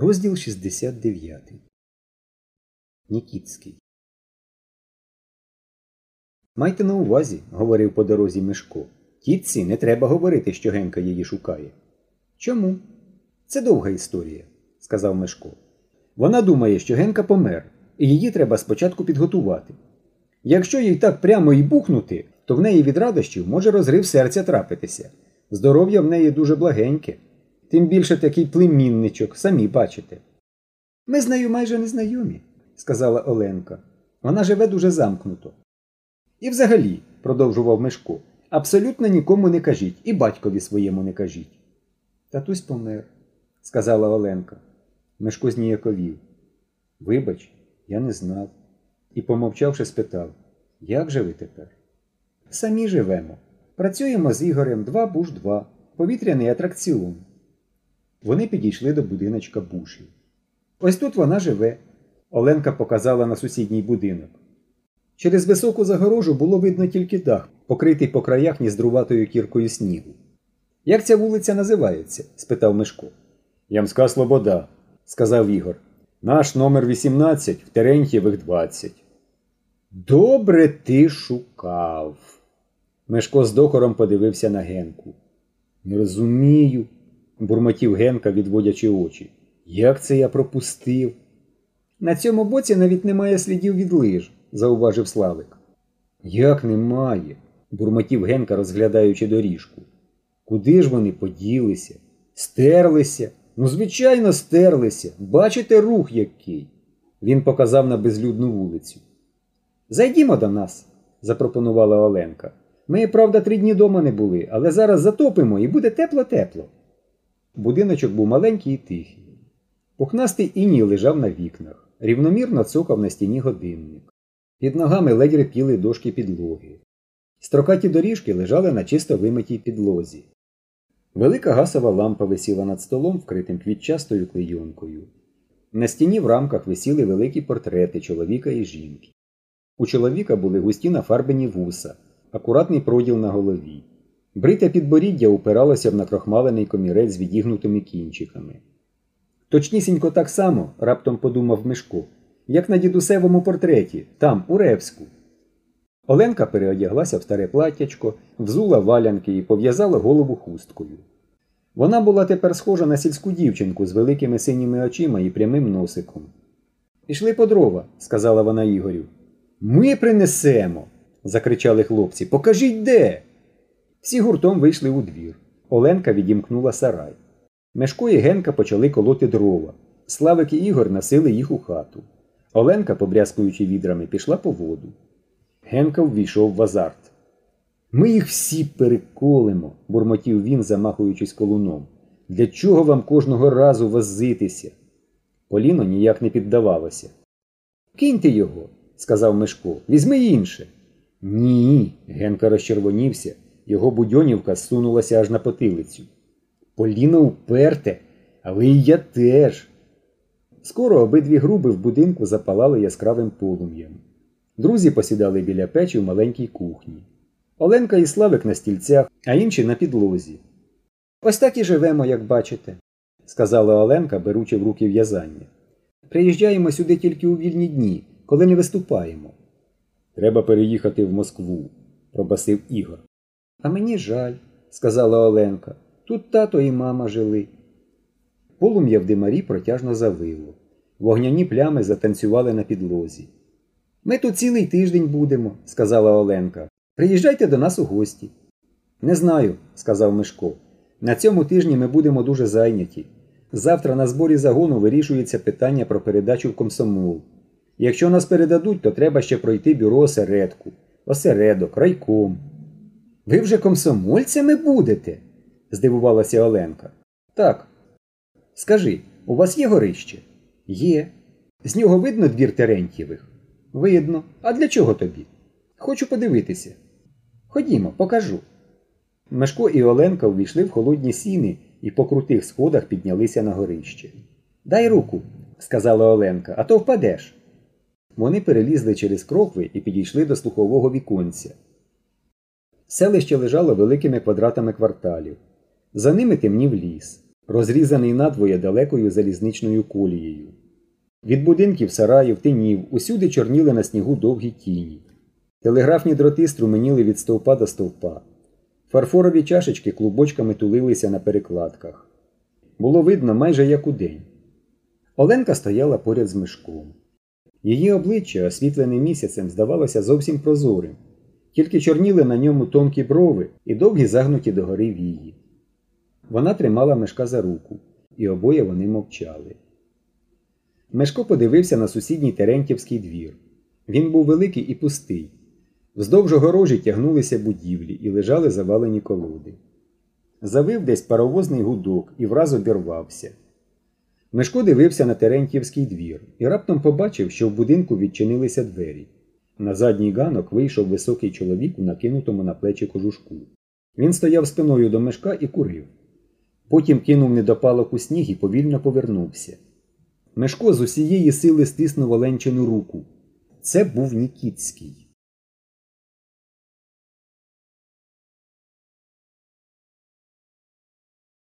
Розділ 69. Нікітський. Майте на увазі, говорив по дорозі Мишко. Тітці не треба говорити, що Генка її шукає. Чому? Це довга історія, сказав Мишко. Вона думає, що Генка помер, і її треба спочатку підготувати. Якщо їй так прямо і бухнути, то в неї від радощів може розрив серця трапитися. Здоров'я в неї дуже благеньке. Тим більше такий племінничок, самі бачите. Ми з нею майже не знайомі, сказала Оленка. Вона живе дуже замкнуто. І взагалі, продовжував Мишко, абсолютно нікому не кажіть і батькові своєму не кажіть. Татусь помер, сказала Оленка. Мишко зніяковів. Вибач, я не знав. І, помовчавши, спитав Як же ви тепер? Самі живемо. Працюємо з Ігорем два буш два, повітряний атракціон. Вони підійшли до будиночка бушів. Ось тут вона живе. Оленка показала на сусідній будинок. Через високу загорожу було видно тільки дах, покритий по краях ніздруватою кіркою снігу. Як ця вулиця називається? спитав Мишко. Ямська Слобода, сказав Ігор. Наш номер 18 в Терентьєвих 20. Добре ти шукав. Мишко з докором подивився на Генку. Не розумію, бурмотів Генка, відводячи очі. Як це я пропустив? На цьому боці навіть немає слідів від лиж, зауважив Славик. Як немає? бурмотів Генка, розглядаючи доріжку. Куди ж вони поділися? Стерлися? Ну, звичайно, стерлися. Бачите рух який? Він показав на безлюдну вулицю. Зайдімо до нас, запропонувала Оленка. Ми, правда, три дні дома не були, але зараз затопимо і буде тепло-тепло. Будиночок був маленький і тихий. Пухнастий іній лежав на вікнах, рівномірно цокав на стіні годинник. Під ногами ледь репіли дошки підлоги. Строкаті доріжки лежали на чисто вимитій підлозі. Велика гасова лампа висіла над столом, вкритим квітчастою клейонкою. На стіні в рамках висіли великі портрети чоловіка і жінки. У чоловіка були густі нафарбені вуса, акуратний проділ на голові. Брите підборіддя упиралося в накрохмалений комірець з відігнутими кінчиками. Точнісінько так само, раптом подумав Мишко, як на дідусевому портреті, там, у Ревську. Оленка переодяглася в старе платтячко, взула валянки і пов'язала голову хусткою. Вона була тепер схожа на сільську дівчинку з великими синіми очима і прямим носиком. Пішли по дрова, сказала вона Ігорю. Ми принесемо. закричали хлопці. Покажіть де. Всі гуртом вийшли у двір. Оленка відімкнула сарай. Мешко і Генка почали колоти дрова. Славик і Ігор носили їх у хату. Оленка, побрязкуючи відрами, пішла по воду. Генка ввійшов в азарт. Ми їх всі переколимо, бурмотів він, замахуючись колуном. Для чого вам кожного разу возитися? Поліно ніяк не піддавалося. Киньте його, сказав Мишко, візьми інше. Ні. Генка розчервонівся, його будьонівка сунулася аж на потилицю. Поліно уперте, але і я теж. Скоро обидві груби в будинку запалали яскравим полум'ям. Друзі посідали біля печі в маленькій кухні. Оленка і Славик на стільцях, а інші на підлозі. Ось так і живемо, як бачите, сказала Оленка, беручи в руки в'язання. Приїжджаємо сюди тільки у вільні дні, коли не виступаємо. Треба переїхати в Москву, пробасив Ігор. А мені жаль, сказала Оленка. Тут тато і мама жили. Полум'я в димарі протяжно завило. Вогняні плями затанцювали на підлозі. Ми тут цілий тиждень будемо, сказала Оленка. Приїжджайте до нас у гості. Не знаю, сказав Мишко. На цьому тижні ми будемо дуже зайняті. Завтра на зборі загону вирішується питання про передачу в комсомол. Якщо нас передадуть, то треба ще пройти бюро осередку, осередок, райком. Ви вже комсомольцями будете? здивувалася Оленка. Так. Скажи, у вас є горище? Є. З нього видно двір Терентьєвих? Видно. А для чого тобі? Хочу подивитися. Ходімо, покажу. Мешко і Оленка увійшли в холодні сіни і по крутих сходах піднялися на горище. Дай руку, сказала Оленка, а то впадеш. Вони перелізли через крокви і підійшли до слухового віконця. Селище лежало великими квадратами кварталів. За ними темнів ліс. розрізаний надвоє далекою залізничною колією. Від будинків, сараїв, тинів усюди чорніли на снігу довгі тіні. Телеграфні дроти струменіли від стовпа до стовпа. Фарфорові чашечки клубочками тулилися на перекладках. Було видно майже як удень. Оленка стояла поряд з мишком. Її обличчя, освітлене місяцем, здавалося зовсім прозорим, тільки чорніли на ньому тонкі брови і довгі загнуті догори вії. Вона тримала мешка за руку, і обоє вони мовчали. Мешко подивився на сусідній Терентівський двір. Він був великий і пустий. Вздовж огорожі тягнулися будівлі і лежали завалені колоди. Завив десь паровозний гудок і враз обірвався. Мешко дивився на Терентівський двір і раптом побачив, що в будинку відчинилися двері. На задній ганок вийшов високий чоловік у накинутому на плечі кожушку. Він стояв спиною до мешка і курив. Потім кинув недопалок у сніг і повільно повернувся. Мешко з усієї сили стиснув Оленчину руку. Це був Нікітський.